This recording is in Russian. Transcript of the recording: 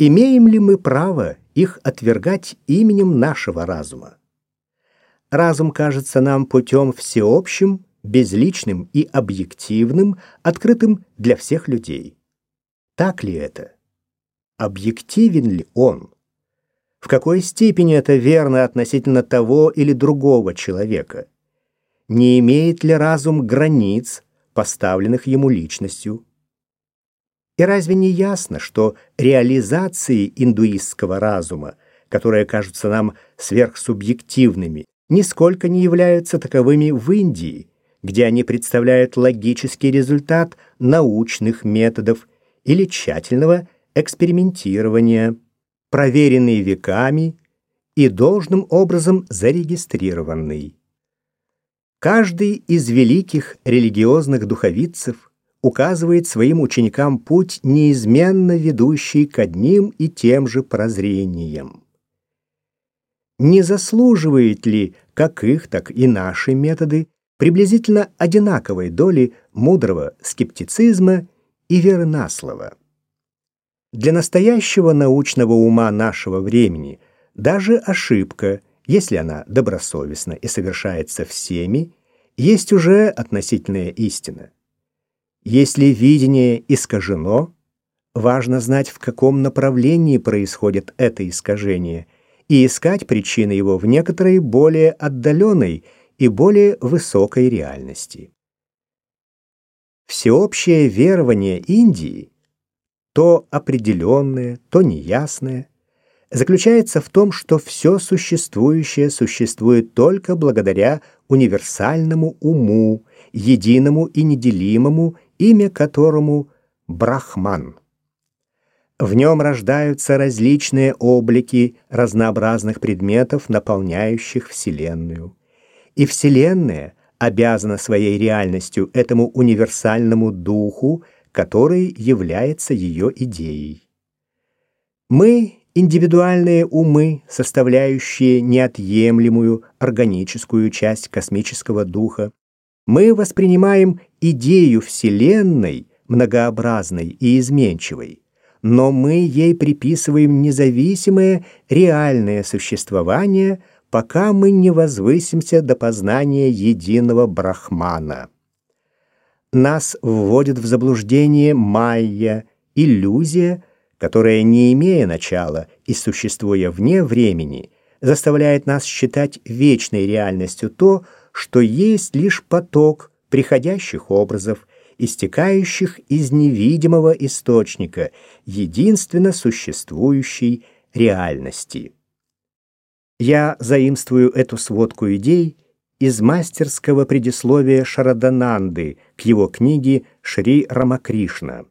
Имеем ли мы право их отвергать именем нашего разума? Разум кажется нам путем всеобщим, безличным и объективным, открытым для всех людей. Так ли это? Объективен ли он? В какой степени это верно относительно того или другого человека? Не имеет ли разум границ, поставленных ему личностью? И разве не ясно, что реализации индуистского разума, которые кажутся нам сверхсубъективными, нисколько не являются таковыми в Индии, где они представляют логический результат научных методов или тщательного экспериментирования, проверенный веками и должным образом зарегистрированный. Каждый из великих религиозных духовицев указывает своим ученикам путь, неизменно ведущий к одним и тем же прозрениям. Не заслуживает ли как их, так и наши методы приблизительно одинаковой доли мудрого скептицизма и веры на слово? Для настоящего научного ума нашего времени даже ошибка, если она добросовестна и совершается всеми, есть уже относительная истина. Если видение искажено, важно знать, в каком направлении происходит это искажение, и искать причины его в некоторой более отдаленной и более высокой реальности. Всеобщее верование Индии – то определенное, то неясное, заключается в том, что все существующее существует только благодаря универсальному уму, единому и неделимому, имя которому Брахман. В нем рождаются различные облики разнообразных предметов, наполняющих Вселенную. И Вселенная обязана своей реальностью этому универсальному духу, который является ее идеей. Мы — индивидуальные умы, составляющие неотъемлемую органическую часть космического духа. Мы воспринимаем идею Вселенной многообразной и изменчивой, но мы ей приписываем независимое реальное существование, пока мы не возвысимся до познания единого Брахмана. Нас вводит в заблуждение майя, иллюзия, которая, не имея начала и существуя вне времени, заставляет нас считать вечной реальностью то, что есть лишь поток приходящих образов, истекающих из невидимого источника, единственно существующей реальности. Я заимствую эту сводку идей из мастерского предисловия Шарадананды к его книге «Шри Рамакришна».